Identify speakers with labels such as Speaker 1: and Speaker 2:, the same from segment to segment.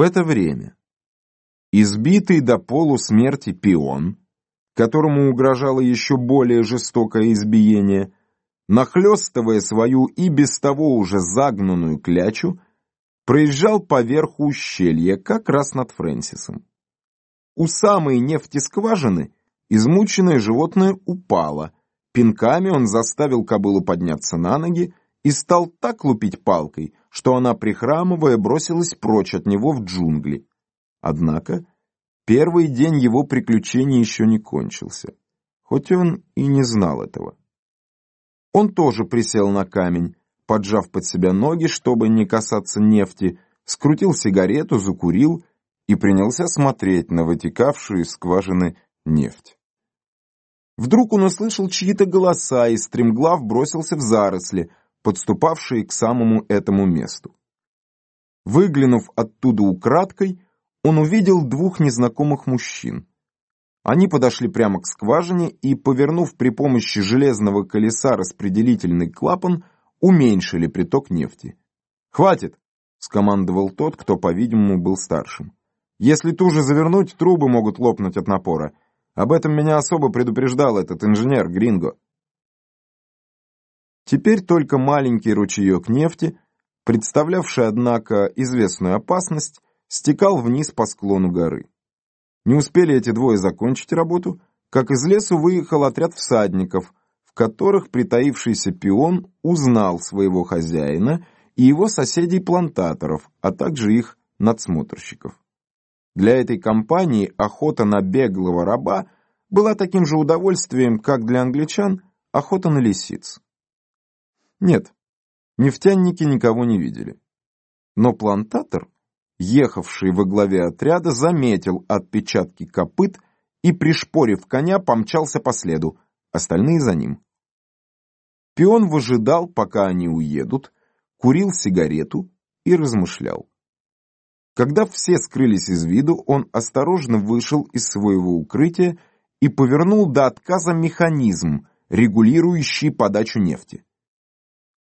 Speaker 1: В это время избитый до полусмерти пион, которому угрожало еще более жестокое избиение, нахлестывая свою и без того уже загнанную клячу, проезжал поверху ущелья, как раз над Фрэнсисом. У самой нефтескважины измученное животное упало, пинками он заставил кобылу подняться на ноги и стал так лупить палкой, что она, прихрамывая, бросилась прочь от него в джунгли. Однако первый день его приключений еще не кончился, хоть он и не знал этого. Он тоже присел на камень, поджав под себя ноги, чтобы не касаться нефти, скрутил сигарету, закурил и принялся смотреть на вытекавшую из скважины нефть. Вдруг он услышал чьи-то голоса и стремглав бросился в заросли, подступавшие к самому этому месту. Выглянув оттуда украдкой, он увидел двух незнакомых мужчин. Они подошли прямо к скважине и, повернув при помощи железного колеса распределительный клапан, уменьшили приток нефти. «Хватит!» — скомандовал тот, кто, по-видимому, был старшим. «Если туже завернуть, трубы могут лопнуть от напора. Об этом меня особо предупреждал этот инженер Гринго». Теперь только маленький ручеек нефти, представлявший, однако, известную опасность, стекал вниз по склону горы. Не успели эти двое закончить работу, как из лесу выехал отряд всадников, в которых притаившийся пион узнал своего хозяина и его соседей-плантаторов, а также их надсмотрщиков. Для этой компании охота на беглого раба была таким же удовольствием, как для англичан охота на лисиц. Нет, нефтяники никого не видели. Но плантатор, ехавший во главе отряда, заметил отпечатки копыт и, пришпорив коня, помчался по следу, остальные за ним. Пион выжидал, пока они уедут, курил сигарету и размышлял. Когда все скрылись из виду, он осторожно вышел из своего укрытия и повернул до отказа механизм, регулирующий подачу нефти.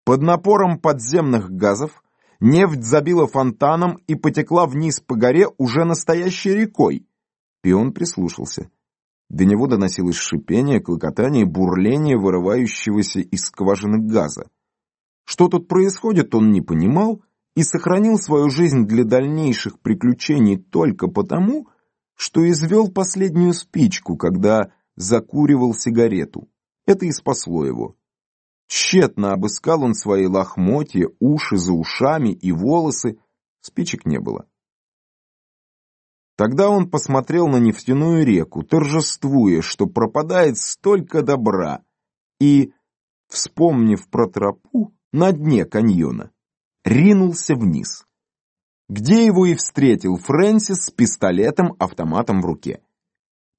Speaker 1: Под напором подземных газов нефть забила фонтаном и потекла вниз по горе уже настоящей рекой. Пион прислушался. До него доносилось шипение, клокотание, бурление вырывающегося из скважины газа. Что тут происходит, он не понимал и сохранил свою жизнь для дальнейших приключений только потому, что извел последнюю спичку, когда закуривал сигарету. Это и спасло его. Тщетно обыскал он свои лохмотья, уши за ушами и волосы, спичек не было. Тогда он посмотрел на нефтяную реку, торжествуя, что пропадает столько добра, и, вспомнив про тропу на дне каньона, ринулся вниз, где его и встретил Фрэнсис с пистолетом-автоматом в руке.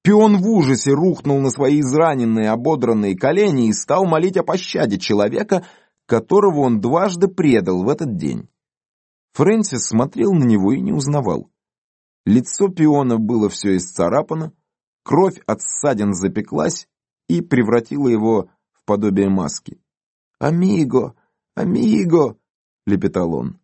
Speaker 1: Пион в ужасе рухнул на свои израненные, ободранные колени и стал молить о пощаде человека, которого он дважды предал в этот день. Фрэнсис смотрел на него и не узнавал. Лицо пиона было все исцарапано, кровь от ссадин запеклась и превратила его в подобие маски. «Амиго! Амиго!» — лепетал он.